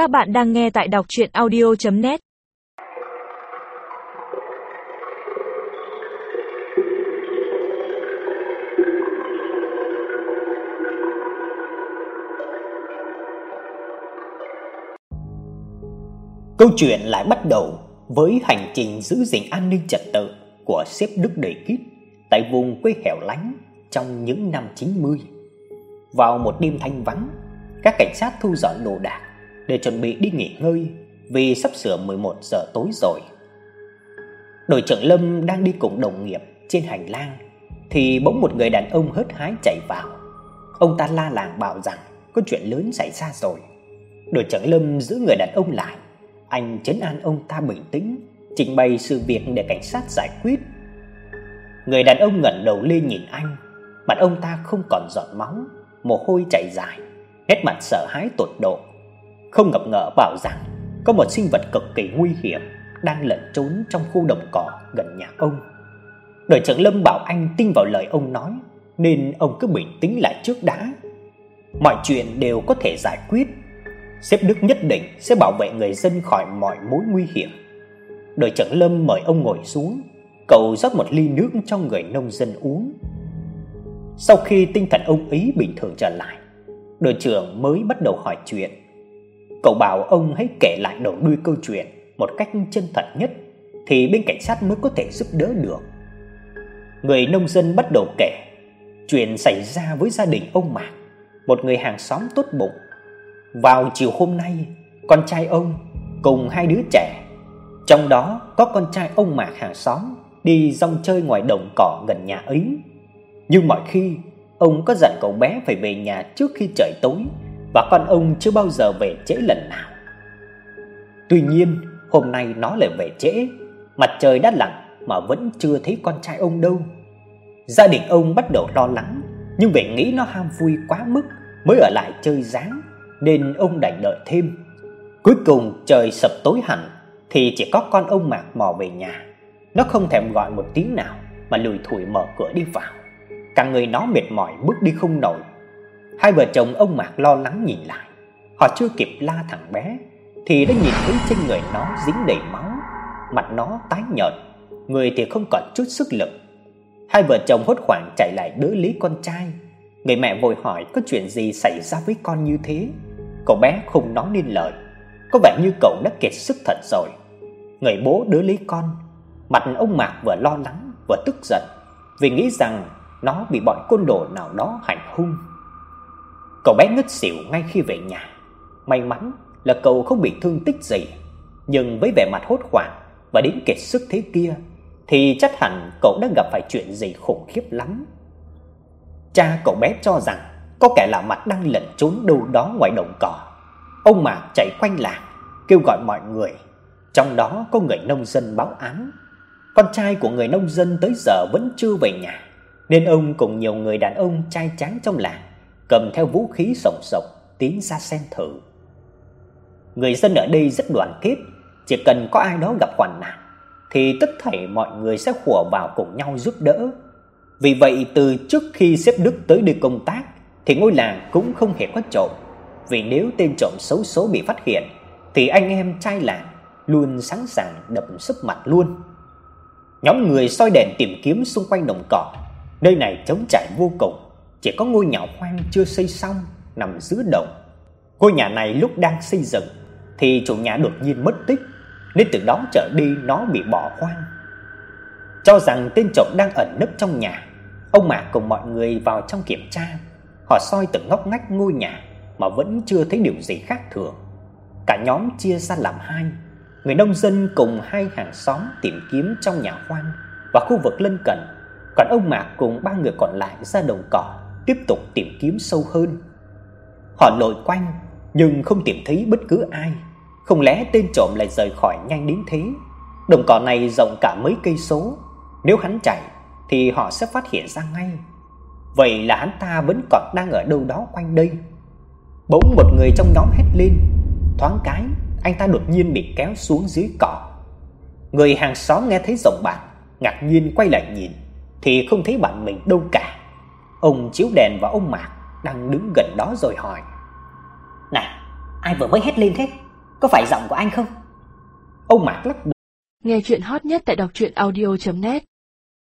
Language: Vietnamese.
Các bạn đang nghe tại đọc chuyện audio.net Câu chuyện lại bắt đầu với hành trình giữ gìn an ninh trật tự của sếp Đức Đầy Kít tại vùng quê hẻo lánh trong những năm 90. Vào một đêm thanh vắng, các cảnh sát thu dọn đồ đạc để chuẩn bị đi nghỉ ngơi vì sắp sửa 11 giờ tối rồi. Đội trưởng Lâm đang đi cùng đồng nghiệp trên hành lang thì bỗng một người đàn ông hớt hái chạy vào. Ông ta la làng bảo rằng có chuyện lớn xảy ra rồi. Đội trưởng Lâm giữ người đàn ông lại, anh trấn an ông ta bình tĩnh, trình bày sự việc để cảnh sát giải quyết. Người đàn ông ngẩng đầu lên nhìn anh, mặt ông ta không còn giọt máu, mồ hôi chảy dài, nét mặt sợ hãi tột độ. Không ngập ngỡ bảo rằng có một sinh vật cực kỳ nguy hiểm đang lẩn trốn trong khu đồng cỏ gần nhà ông. Đội trưởng Lâm bảo anh tin vào lời ông nói, nên ông cứ bình tĩnh lại trước đã. Mọi chuyện đều có thể giải quyết. Sếp Đức nhất định sẽ bảo vệ người dân khỏi mọi mối nguy hiểm. Đội trưởng Lâm mời ông ngồi xuống, cậu rót một ly nước cho người nông dân uống. Sau khi tinh thần ông ấy bình thường trở lại, đội trưởng mới bắt đầu hỏi chuyện. Cậu bảo ông hãy kể lại đầu đuôi câu chuyện một cách chân thật nhất thì bên cảnh sát mới có thể giúp đỡ được. Người nông dân bắt đầu kể chuyện xảy ra với gia đình ông Mạc, một người hàng xóm tốt bụng. Vào chiều hôm nay, con trai ông cùng hai đứa trẻ, trong đó có con trai ông Mạc hàng xóm đi rong chơi ngoài đồng cỏ gần nhà ấy. Nhưng mọi khi ông có dặn cậu bé phải về nhà trước khi trời tối và con ông chưa bao giờ về trễ lần nào. Tuy nhiên, hôm nay nó lại về trễ, mặt trời đã lặn mà vẫn chưa thấy con trai ông đâu. Gia đình ông bắt đầu lo lắng, nhưng vì nghĩ nó ham vui quá mức mới ở lại chơi dáng, nên ông đành đợi thêm. Cuối cùng trời sập tối hẳn thì chỉ có con ông Mạc mò về nhà. Nó không thèm gọi một tiếng nào mà lùi thủi mở cửa đi vào. Cả người nó mệt mỏi bước đi không nổi. Hai vợ chồng ông Mạc lo lắng nhìn lại. Họ chưa kịp la thằng bé thì đã nhìn thấy trên người nó dính đầy máu, mặt nó tái nhợt, người thì không còn chút sức lực. Hai vợ chồng hốt hoảng chạy lại đỡ lấy con trai. Người mẹ vội hỏi có chuyện gì xảy ra với con như thế. Cậu bé không nói nên lời, có vẻ như cậu đã kiệt sức thật rồi. Người bố đỡ lấy con, mặt ông Mạc vừa lo lắng vừa tức giận vì nghĩ rằng nó bị bọn côn đồ nào đó hành hung. Cậu bé ngất xỉu ngay khi về nhà. May mắn là cậu không bị thương tích gì, nhưng với vẻ mặt hốt hoảng và đến kiệt sức thế kia thì chắc hẳn cậu đã gặp phải chuyện gì khủng khiếp lắm. Cha cậu bé cho rằng có kẻ lạ mặt đang lẩn trốn đâu đó ngoài đồng cỏ. Ông Mạc chạy quanh làng kêu gọi mọi người, trong đó có người nông dân báo án. Con trai của người nông dân tới giờ vẫn chưa về nhà, nên ông cùng nhiều người đàn ông trai tráng trong làng cầm theo vũ khí sổng sọc tiến ra xem thử. Người dân ở đây rất đoàn kết, chỉ cần có ai đó gặp hoàn nạn thì tất thảy mọi người sẽ hùa vào cùng nhau giúp đỡ. Vì vậy từ trước khi xếp Đức tới đây công tác thì ngôi làng cũng không hề có trộm, vì nếu tên trộm xấu số bị phát hiện thì anh em trai làng luôn sẵn sàng đập sấp mặt luôn. Nhóm người soi đèn tìm kiếm xung quanh đồng cỏ, nơi này trống trải vô cùng, chỉ có ngôi nhà hoang chưa xây xong nằm giữa đồng. Ngôi nhà này lúc đang xây dựng thì chủ nhà đột nhiên mất tích, nên từ đó trở đi nó bị bỏ hoang. Cho rằng tên trộm đang ẩn nấp trong nhà, ông Mạc cùng mọi người vào trong kiểm tra. Họ soi từng ngóc ngách ngôi nhà mà vẫn chưa thấy điều gì khác thường. Cả nhóm chia ra làm hai, người nông dân cùng hai hàng xóm tìm kiếm trong nhà hoang và khu vực lân cận, còn ông Mạc cùng ba người còn lại ra đồng cỏ tiếp tục tìm kiếm sâu hơn. Họ lội quanh nhưng không tìm thấy bất cứ ai. Không lẽ tên trộm lại rời khỏi nhanh đến thế? Đồng cỏ này rộng cả mấy cây số, nếu hắn chạy thì họ sẽ phát hiện ra ngay. Vậy là hắn ta vẫn còn đang ở đâu đó quanh đây. Bỗng một người trong nhóm hét lên, thoáng cái anh ta đột nhiên bị kéo xuống dưới cỏ. Người hàng xóm nghe thấy giọng bạn, ngạc nhiên quay lại nhìn thì không thấy bạn mình đâu cả. Ông chiếu đèn vào ông Mạc đang đứng gần đó rồi hỏi: "Này, ai vừa mới hét lên thế? có phải giọng của anh không? Ông Mạc lắc đầu. Nghe chuyện hot nhất tại đọc truyện audio net